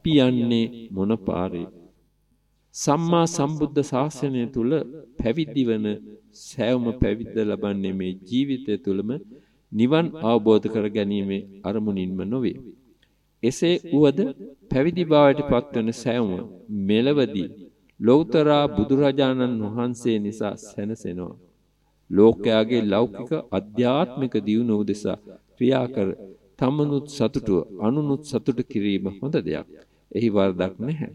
අපි යන්නේ මොන පාරේ? සම්මා සම්බුද්ධ ශාසනය තුල පැවිදි වන සෑම පැවිද්ද ලබන්නේ මේ ජීවිතය තුලම නිවන් අවබෝධ කර ගැනීමේ අරමුණින්ම නොවේ. එසේ උවද පැවිදි භාවයට පත්වන සෑම මෙලවදී ලෞතර බුදුරජාණන් වහන්සේ නිසා සැනසෙනවා. ලෝකයාගේ ලෞකික අධ්‍යාත්මික දියුණුව උදෙසා ක්‍රියා කර තමනුත් සතුටුව අනුනුත් සතුට කිරීම හොඳ දෙයක්. එහි වරදක් නැහැ.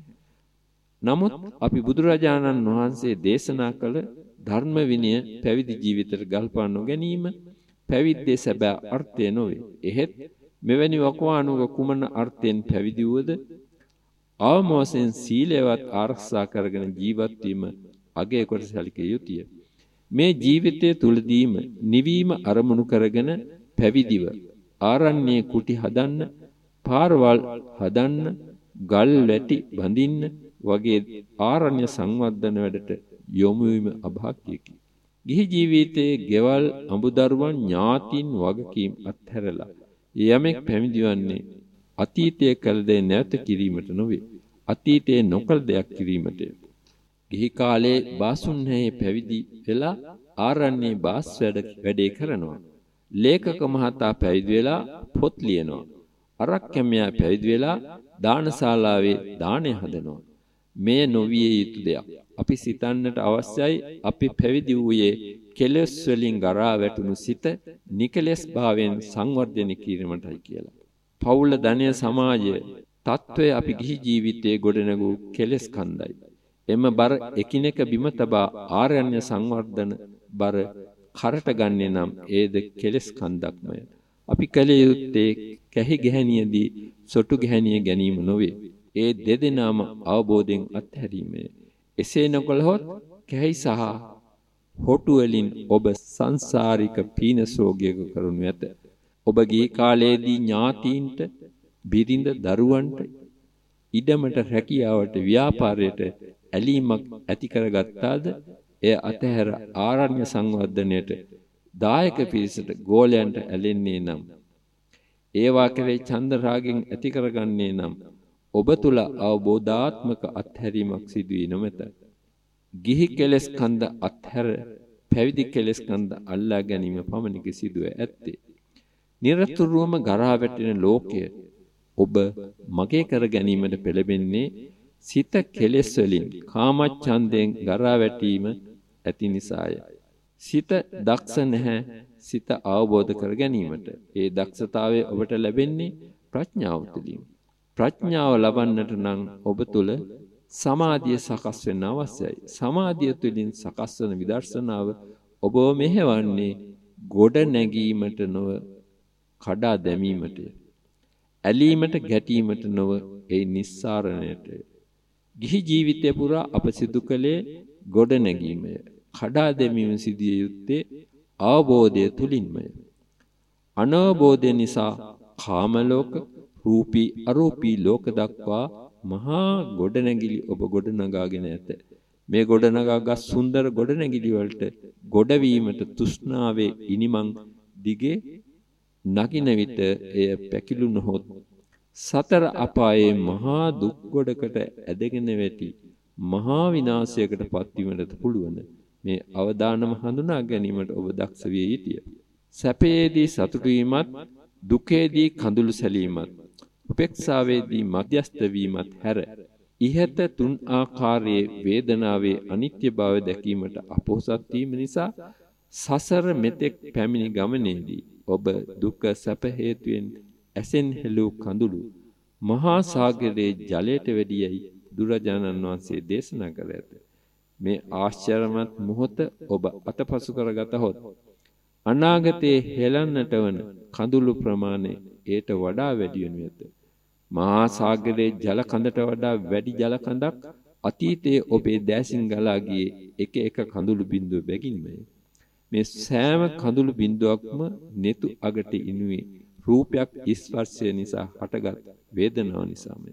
නමුත් අපි බුදුරජාණන් වහන්සේ දේශනා කළ ධර්ම විනය පැවිදි ජීවිතයට ගල්පා නොගැනීම පැවිද්දේ සැබෑ අර්ථය නොවේ. එහෙත් මෙවැනි වකවානුක කුමන අර්ථයෙන් පැවිදි වුවද අවමෝසෙන් සීලයවත් ආරක්ෂා කරගෙන ජීවත් වීම අගය කොට සැලකිය යුතුය. මේ ජීවිතය තුලදීම නිවීම අරමුණු කරගෙන පැවිදිව ආරණ්‍යයේ කුටි හදන්න, පාරවල් හදන්න, ගල් වැටි බඳින්න වගේ ආරණ්‍ය සංවර්ධන වැඩට යොමු වීම අභාග්‍යකි. ගිහි ජීවිතයේ ගෙවල් අඹදරුවන් ඥාතින් වගකීම් අත්හැරලා යමෙක් පැවිදිවන්නේ අතීතයේ කළ දේ නැවත කිරීමට නොවේ. අතීතයේ නොකළ දෙයක් කිරීමටය. ගිහි කාලේ බාසුන්හේ පැවිදි වෙලා ආරණ්‍යයේ බාස් වැඩ වැඩේ කරනවා. ලේඛක මහතා පැවිදි වෙලා පොත් ලියනවා. අරක්කැමියා පැවිදි වෙලා දානශාලාවේ දාණය හදනවා. මෙය නොවිය යුතු දෙයක්. අපි සිතන්නට අවශ්‍යයි අපි පැවිදි වූයේ කෙලෙස් වලින් ගරා වැටුණු සිත නිකලෙස් භාවයෙන් සංවර්ධනය කිරීමටයි කියලා. පෞල ධනය සමාජය తත්වය අපි ගිහි ජීවිතයේ ගොඩනගූ කෙලෙස් කන්දයි. එම බර එකිනෙක බිම තබා ආරණ්‍ය සංවර්ධන බර කරට ගන්නේ නම් ඒද කෙලෙස් කන්දක්මය. අපි කල යුත්තේ කැහි ගැහණියදී සොටු ගැහණිය ගැනීම නොවේ. ඒ දෙදෙනාම අවබෝධයෙන් අත්හැරීමය. එසේ නොකළහොත් කැහි සහ හොටු වලින් ඔබ සංසාරික පීනසෝගයක කරනු ඇත. ඔබගේ කාලයේදී ඥාතීන්ට බිරිඳ දරුවන්ට ඉඩමට රැකියාවට ව්‍යාපාරයට ඇලීමක් ඇති කරගත්තාද එය අතහැර ආරණ්‍ය සංවර්ධනයට දායක පිරිසට ගෝලයන්ට ඇලෙන්නේ නම් ඒවා කෙරෙහි චන්ද රාගෙන් ඇති කරගන්නේ නම් ඔබ තුල අවබෝධාත්මක අත්හැරීමක් සිදුවී නොමැත. ගිහි කෙලස් කන්ද අත්හැර පැවිදි කෙලස් කන්ද අල්ලා ගැනීම පමණක සිදුව ඇත්තේ. නිරතුරුවම ගරා වැටෙන ලෝකය ඔබ මගේ කර ගැනීමට පෙළඹෙන්නේ සිත කෙලෙස් වලින් කාමච්ඡන්දයෙන් ගරා වැටීම ඇති නිසාය. සිත දක්ෂ නැහැ සිත අවබෝධ කර ගැනීමට. ඒ දක්ෂතාවය ඔබට ලැබෙන්නේ ප්‍රඥාව තුළින්. ප්‍රඥාව ලබන්නට නම් ඔබ තුල සමාධිය සකස් වෙන්න අවශ්‍යයි. සමාධිය තුළින් සකස් වන විදර්ශනාව ඔබව මෙහෙවන්නේ ගොඩ නැගීමට නොව කඩා දැමීමටය. ඇලීමට ගැටීමට නොව ඒ නිස්සාරණයටය. ගිහි ජීවිතය පුරා අප සිදු කළේ ගොඩ නැගීමය. කඩා දැමීම සිදිය යුත්තේ අවබෝධය තුලින්මය. අනවබෝධය නිසා කාම ලෝක, රූපී අරූපී ලෝක දක්වා මහා ගොඩනැගිලි ඔබ ගොඩනගාගෙන ඇත. මේ ගොඩනගාගත් සුන්දර ගොඩනැගිලි වලට ගොඩවීමට තෘෂ්ණාවේ ඉනිමන් දිගේ නගින විට එය පැකිලුනොත් සතර අපායේ මහා දුක් ගොඩකට ඇදගෙන වැටි මහා විනාශයකට පත්වීමට පුළුවන් මේ අවදානම හඳුනා ගැනීමට ඔබ දක්ෂ විය යුතුය. සැපයේදී සතුටු වීමත් දුකේදී කඳුළු සැලීමත් උපේක්ෂාවේදී මධ්‍යස්ත වීමත් හැර ඉහත තුන් ආකාරයේ වේදනාවේ අනිත්‍ය බව දැකීමට අපොහසත් වීම නිසා සසර මෙතෙක් පැමිණි ගමනේදී ඔබ දුක සැප හේතුවෙන් ඇසෙන් හෙළූ කඳුළු මහා සාගරයේ ජලයට වැඩියයි දුරජාණන් වහන්සේ දේශනා කර ඇත. මේ ආශ්චර්යමත් මොහොත ඔබ අතපසු කරගතහොත් අනාගතයේ හෙළන්නට වන කඳුළු ප්‍රමාණය ඒට වඩා වැඩි වෙනු ඇත. මහා සාගරයේ ජල කඳට වඩා වැඩි ජල කඳක් අතීතයේ ඔබේ දැසින් ගලා ගියේ එක එක කඳුළු බිඳුව බැගින්මය. මේ සෑම කඳුළු බිඳුවක්ම netu අගට ඉනුවේ රූපයක් ස්පර්ශය නිසා හටගත් වේදනාව නිසාමය.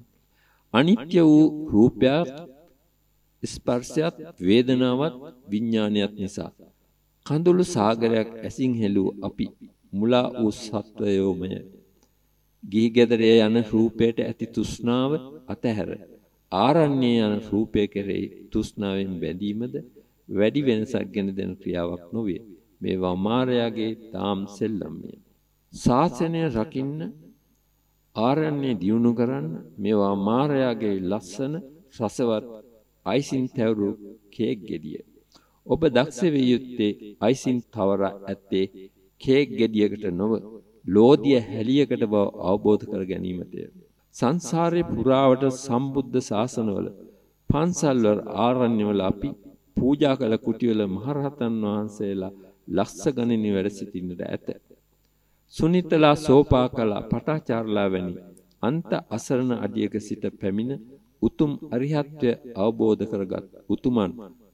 අනිත්‍ය වූ රූපයක් ස්පර්ශයත් වේදනාවත් විඥානයත් නිසා කඳුළු සාගරයක් ඇසින් හෙළූ අපි මුලා වූ සත්වයෝමය ගිහි ගෙදරේ යන රූපයට ඇති තෘෂ්ණාව අතහැර ආරණ්‍යයේ යන රූපය කෙරෙහි තෘෂ්ණාවෙන් බැඳීමද වැඩි වෙනසක් ගෙන දෙන ක්‍රියාවක් නොවේ. මේවා මායාවේ තාම් සෙල්ලම්ය. ශාසනය රකින්න ආරණ්‍ය දියුණු කරන්න මේවා මායාවේ ලස්සන රසවත් අයිසින් තැවරු කේක් ගෙඩිය. ඔබ දක්ෂ විය යුත්තේ අයිසින් තවර ඇත්තේ කේක් ගෙඩියකට නොව ලෝධිය හැලියකට බව අවබෝධ කර ගැනීමටය. සංසාරේ පුරාවට සම්බුද්ධ ශාසනවල පන්සල්වල ආරණ්‍යවල අපි පූජා කළ කුටිවල මහරහතන් වහන්සේලා ලක්ෂ ගණනින් වැඩ සිටින්නට ඇත. සුනිතලා සෝපාකලා පටාචාරලා වැනි අන්ත අසරණ අඩියක සිට පැමිණ උතුම් අරිහත්වය අවබෝධ කරගත් උතුමන්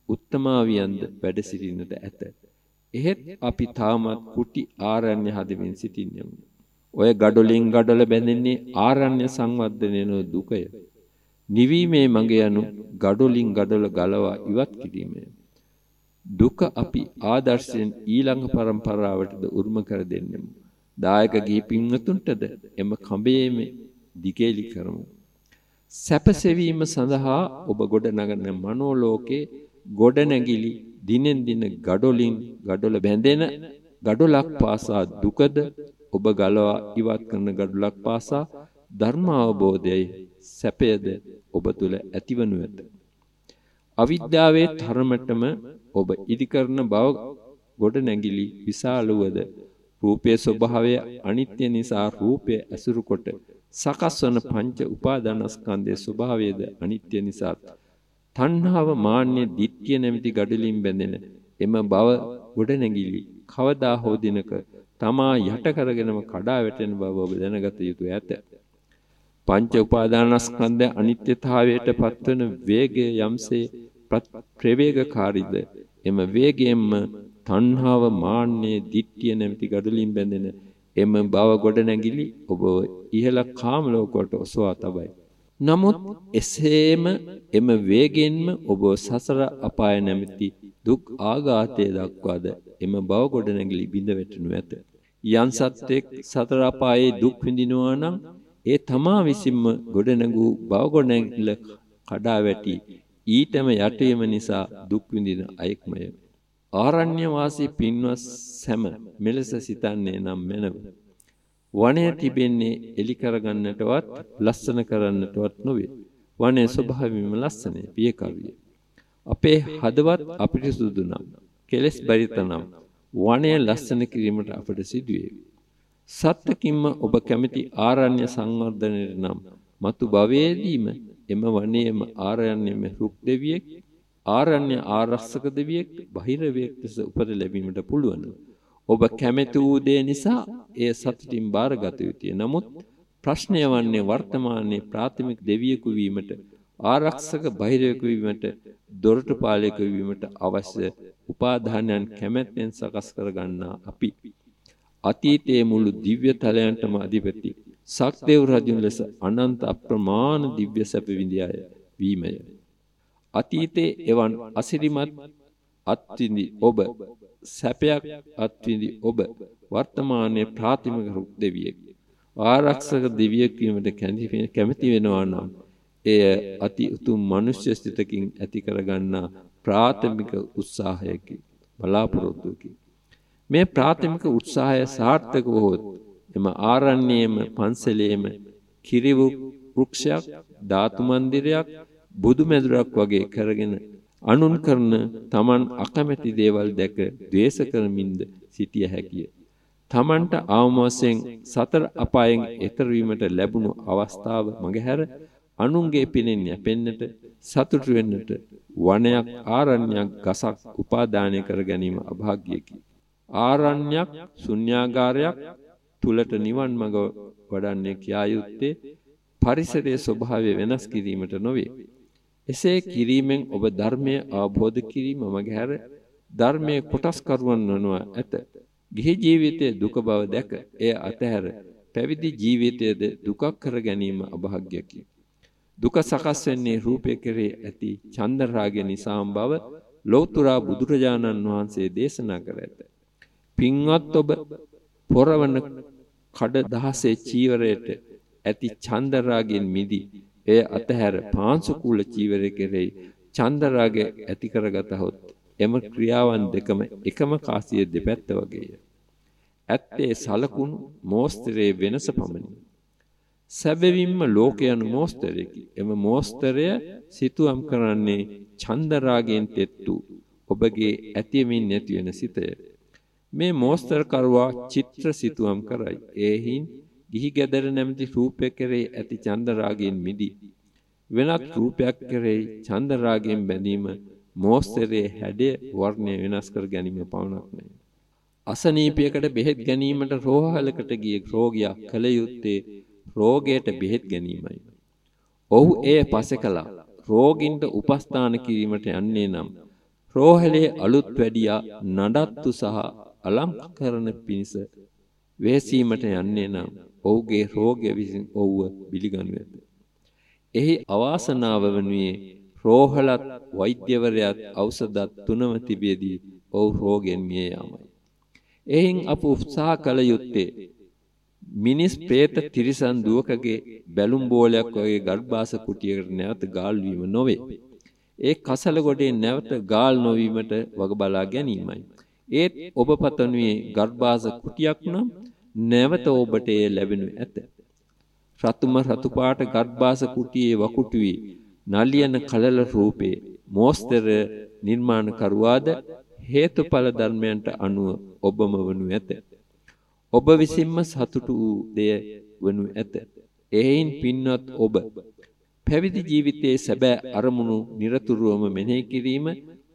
උත්තමාවියන්ද වැඩ සිටින්නට ඇත. එහෙත් අපි තාමත් කුටි ආරණ්‍ය හදමින් සිටින්නෙමු. ඔය ගඩොලින් ගඩොල බැඳෙන්නේ ආරණ්‍ය සංවර්ධනයන දුකය. නිවීමේ මඟ යනු ගඩොලින් ගඩොල ගලවා ඉවත් කිරීමය. දුක අපි ආදර්ශයෙන් ඊළඟ પરම්පරාවටද උරුම කර දෙන්නෙමු. දායක ගිහි පින්වතුන්ටද එම කඹයේම දිගේලි කරමු. සැපසෙවීම සඳහා ඔබ ගොඩ නගන මනෝලෝකේ ගොඩනැගිලි දිනෙන් දින ගඩොලින් ගඩොල බැඳෙන ගඩොලක් පාසා දුකද ඔබ ගලවා ඉවත් කරන ගඩොලක් පාසා ධර්ම අවබෝධයයි සැපයද ඔබ තුල ඇතිවනු ඇත. අවිද්‍යාවේ ධර්මතම ඔබ ඉදි කරන බව ගොඩනැගිලි විශාල වූද රූපයේ ස්වභාවය අනිත්‍ය නිසා රූපය ඇසුරු කොට සකස් වන පංච උපාදානස්කන්ධයේ ස්වභාවයද අනිත්‍ය නිසා තණ්හාව මාන්නය ditthිය නැමැති ගඩලින් බැඳෙන එම බව ගොඩනැගිලි. කවදා හෝ දිනක තමා යට කරගෙනම කඩා වැටෙන බව ඔබ දැනගත යුතු ඇත. පංච උපාදානස්කන්ධ අනිත්‍යතාවයට පත්වන වේගය යම්සේ ප්‍රවේගකාරීද? එම වේගයෙන්ම තණ්හාව මාන්නය ditthිය නැමැති ගඩලින් බැඳෙන එම බව ගොඩනැගිලි ඔබ ඉහළ කාම ලෝකවලට ඔසවා තබයි. නමුත් එසේම එම වේගෙන්ම ඔබ සසර අපාය නැමැති දුක් ආඝාතයේ දක්වාද එම බව ගොඩනැගිලි බිඳ වැටෙනු ඇත. යම් සත්‍යෙක් සතර අපායේ දුක් විඳිනවා නම් ඒ තමා විසින්ම ගොඩනැගූ බව ගොඩනැගිල්ල කඩා වැටි ඊටම යටවීම නිසා දුක් විඳින අයෙක්මය. ආරණ්‍ය වාසී පින්වත් සැම මෙලෙස සිතන්නේ නම් මැනව. වනය තිබෙන්නේ එලි කරගන්නටවත් ලස්සන කරන්නටවත් නොවේ. වනයේ ස්වභාවයෙන්ම ලස්සනයි, පියකවිය. අපේ හදවත් අපිරිසුදු නම්, කෙලස් බරිත නම් වනය ලස්සන කිරීමට අපට සිදුවේ. සත්‍යකින්ම ඔබ කැමති ආරණ්‍ය සංවර්ධනයට නම් මතු භවයේදීම එම වනයේම ආරණ්‍යෙම රුක් දෙවියෙක් ආරණ්‍ය ආරක්ෂක දෙවියෙක් බහිරවයෙක් ලෙස උපත ලැබීමට පුළුවන්. ඔබ කැමැති වූ දේ නිසා එය සතුටින් බාරගත යුතුය. නමුත් ප්‍රශ්නය වන්නේ වර්තමානයේ ප්‍රාථමික දෙවියෙකු වීමට ආරක්ෂක බහිරවයෙකු වීමට දොරටු පාලකයෙකු වීමට අවශ්‍ය උපාදානයන් කැමැත්තෙන් සකස් කර ගන්නා අපි අතීතයේ මුළු දිව්‍ය තලයන්ටම අධිපති සක්දේව රජුන් ලෙස අනන්ත අප්‍රමාණ දිව්‍ය සැප විඳියාය වීමය අතීතයේ එවන් අසිරිමත් අත්විඳි ඔබ සැපයක් අත්විඳි ඔබ වර්තමානයේ ප්‍රාථමික රුක් දෙවියෙක්. ආරක්ෂක දෙවියෙක් වීමට කැමති වෙනවා නම් එය අති උතුම් මනුෂ්‍ය සිතකින් ඇති කරගන්නා ප්‍රාථමික උත්සාහයකි බලාපොරොත්තුවකි. මේ ප්‍රාථමික උත්සාහය සාර්ථක වුවහොත් එම ආරණ්‍යයේම පන්සලේම කිරිවු වෘක්ෂයක් ධාතු මන්දිරයක් බුදු මැදුරක් වගේ කරගෙන අනුන් කරන Taman අකමැති දේවල් දැක ද්වේෂ කරමින්ද සිටිය හැකිය. Tamanට ආවමසෙන් සතර අපායෙන් එතර වීමට ලැබුණු අවස්ථාව මගහැර අනුන්ගේ පිනෙන් යැපෙන්නට සතුටු වෙන්නට වනයක් ආරණ්‍යයක් ගසක් උපාදානය කර ගැනීම අභාග්‍යකි. ආරණ්‍යයක් ශුන්‍යාගාරයක් තුලට නිවන් මඟ වඩන්නේ කියා යුත්තේ පරිසරයේ ස්වභාවය වෙනස් කිරීමට නොවේ. එසේ කිරීමෙන් ඔබ ධර්මය අවබෝධ කිරීම මගහැර ධර්මයේ කොටස් කරුවන් වනවා ඇත. ගිහි ජීවිතයේ දුක බව දැක. එය අතහැර. පැවිදි ජීවිතයේද දුකක් කර ගැනීම අභාග්‍යකි. දුක සකස් වෙන්නේ රූපය කෙරේ ඇති චන්ද රාගය නිසාම බව ලෞතුරා බුදුරජාණන් වහන්සේ දේශනා කර ඇත. පින්වත් ඔබ පොරවන කඩ දහසේ චීවරයට ඇති චන්දරාගෙන් මිදි එය අතහැර පාංශු කුල චීවරය කෙරෙහි චන්දරාගය ඇති කරගතහොත් එම ක්‍රියාවන් දෙකම එකම කාසිය දෙපැත්ත වගේය. ඇත්තේ සලකුණු මෝස්තරයේ වෙනස පමණි. සැබවින්ම ලෝකයන් මෝස්තරයකි. එම මෝස්තරය සිතුවම් කරන්නේ චන්දරාගයෙන් තෙත්තු ඔබගේ ඇතියමින් නැති වෙන සිතය. මේ මෝස්තර කරුවා චිත්‍ර සිතුවම් කරයි. ඒහින් ගිහි ගැදර නැමැති රූපයක් කෙරෙහි ඇති චන්දරාගයෙන් මිදී වෙනත් රූපයක් කෙරෙහි චන්දරාගයෙන් බැඳීම මෝස්තරයේ හැඩය වර්ණය වෙනස් කර ගැනීම පමණක් නෙවෙයි. අසනීපයකට බෙහෙත් ගැනීමට රෝහලකට ගිය රෝගියා කල යුත්තේ රෝගයට බෙහෙත් ගැනීමයි. ඔහු එය පසෙකලා රෝගින්ට උපස්ථාන කිරීමට යන්නේ නම් රෝහලේ අලුත් වැඩියා නඩත්තු සහ අලංකරණ පිණිස වෙසීමට යන්නේ නම් ඔහුගේ රෝගය විසින් ඔහුව පිළිගනු ඇත. එහි අවාසනාව වනුයේ රෝහලත් වෛද්‍යවරයාත් ඖෂධත් තුනම තිබියදී ඔහු රෝගෙන් මිය යාමයි. එයින් අප උත්සාහ කළ යුත්තේ මිනිස් പ്രേත තිරිසන් දුවකගේ බැලුම් බෝලයක් වගේ ගර්භාෂ කුටියකට නැවත ගාල් වීම නොවේ. ඒ කසල ගොඩේ නැවත ගාල් නොවීමට වග බලා ගැනීමයි. ඒත් ඔබ පතනුවේ ගර්භාෂ කුටියක් නම් නැවත ඔබට එය ලැබෙනු ඇත. රතුම රතු පාට ගර්භාෂ කුටියේ වකුටුවේ නලියන කලල රූපේ මෝස්තර නිර්මාණ කරුවාද හේතුඵල ධර්මයන්ට අනුව ඔබම වනු ඇත. ඔබ විසින්ම සතුටු වූ දෙය වනු ඇත. එයින් පින්වත් ඔබ පැවිදි ජීවිතයේ සැබෑ අරමුණු নিরතුරුවම මෙනෙහි කිරීම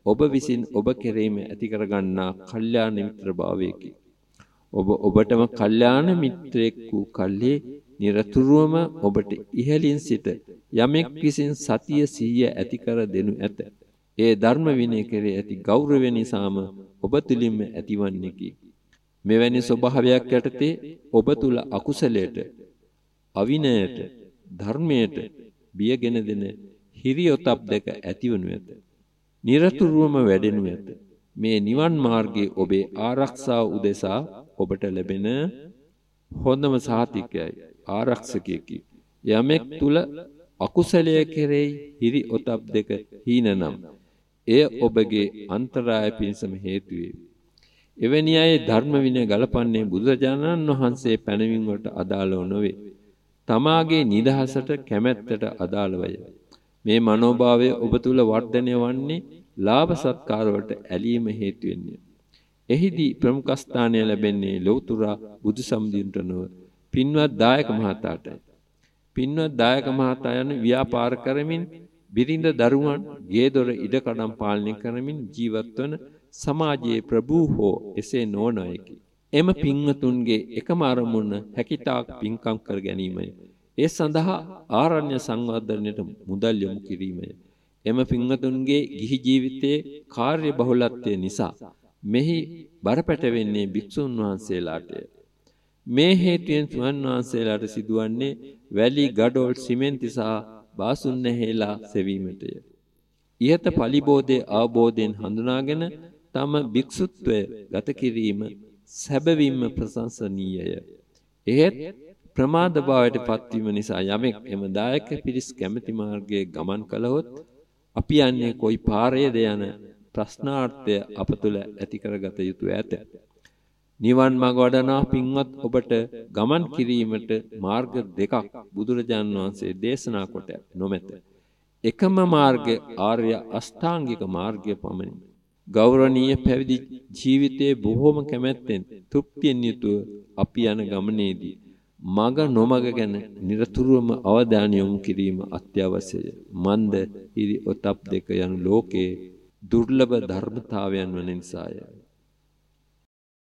ඔබ විසින් ඔබ කෙරෙහිම ඇති කරගන්නා කල්යාණ මිත්‍ර භාවයකි. ඔබ ඔබටම කල්යාණ මිත්‍රෙක් වූ කල්හි নিরතුරුවම ඔබට ඉහලින් සිට යමෙක් විසින් සතිය සීය ඇති කර දෙනු ඇත. ඒ ධර්ම විනය කෙරේ ඇති ගෞරවය නිසාම ඔබ තුලින්ම ඇතිවන්නේකි. මෙවැනි ස්වභාවයක් යටතේ ඔබ තුල අකුසලයට, අවිනයට, ධර්මයට බියගෙන දෙන හිරියොතප් දෙක ඇතිවනු ඇත. নিরතුරුවම වැඩෙනු ඇත. මේ නිවන් මාර්ගයේ ඔබේ ආරක්ෂාව උදෙසා ඔබට ලැබෙන හොඳම සහතිකයයි ආරක්ෂකයෙකි. යමෙක් තුල අකුසලය කෙරෙහි හිරි ඔතප් දෙක හීනනම් එය ඔබගේ අන්තරාය පිණසම හේතු වේ. එවැනි අය ධර්ම විනය ගලපන්නේ බුදුරජාණන් වහන්සේ පැනවීම වලට අදාළව නොවේ. තමාගේ නිදහසට කැමැත්තට අදාළවය. මේ මනෝභාවය ඔබ තුල වර්ධනය වන්නේ ලාභ සත්කාර වලට ඇලීම හේතු වෙන්නේ. එහිදී ප්‍රමුඛ ස්ථානය ලැබෙන්නේ ලෞතුරා බුදු සම්දින්ට නොව පින්වත් දායක මහතාටයි. පින්වත් දායක මහතා යන ව්‍යාපාර කරමින් බිරිඳ දරුවන් ගේදොර ඉඩකඩම් පාලනය කරමින් ජීවත් වන සමාජයේ ප්‍රභූ හෝ එසේ නොවන අයකි. එම පින්වතුන්ගේ එකම අරමුණ හැකිතාක් පින්කම් කර ගැනීමය. ඒ සඳහා ආරණ්‍ය සංවර්ධනයට මුදල් යොමු කිරීමය. එම පින්වතුන්ගේ ගිහි ජීවිතයේ කාර්ය බහුලත්වය නිසා මෙහි බරපැට වෙන්නේ භික්ෂුන් වහන්සේලාටය. මේ හේතුවෙන් සුවන් වහන්සේලාට සිදුවන්නේ වැලි ගඩොල් සිමෙන්ති සහ බාසුන් නැහැලා සෙවීමටය. ইহත පලිබෝධයේ අවබෝධයෙන් හඳුනාගෙන තම භික්ෂුත්වය ගත කිරීම සැබවින්ම ප්‍රශංසනීයය. එහෙත් ප්‍රමාද භාවයට පත්වීම නිසා යමෙක් එම දායක පිරිස් කැමැති මාර්ගයේ ගමන් කළහොත් අපි යන්නේ කොයි පාරේද යන ප්‍රශ්නාර්ථය අප තුළ ඇති කරගත යුතු ඇත. නිවන් මඟ වඩනා පින්වත් ඔබට ගමන් කිරීමට මාර්ග දෙකක් බුදුරජාන් වහන්සේ දේශනා කොට නොමැත. එකම මාර්ගය ආර්ය අෂ්ටාංගික මාර්ගය පමණි. ගෞරවනීය පැවිදි ජීවිතයේ බොහෝම කැමැත්තෙන් තෘප්තියෙන් යුතුව අපි යන ගමනේදී මග නොමග ගැන নিরතුරුවම අවධානය යොමු කිරීම අත්‍යවශ්‍යය. මන්ද හිරි ඔතප් දෙක යන ලෝකයේ දුර්ලභ ධර්මතාවයන් වන නිසාය.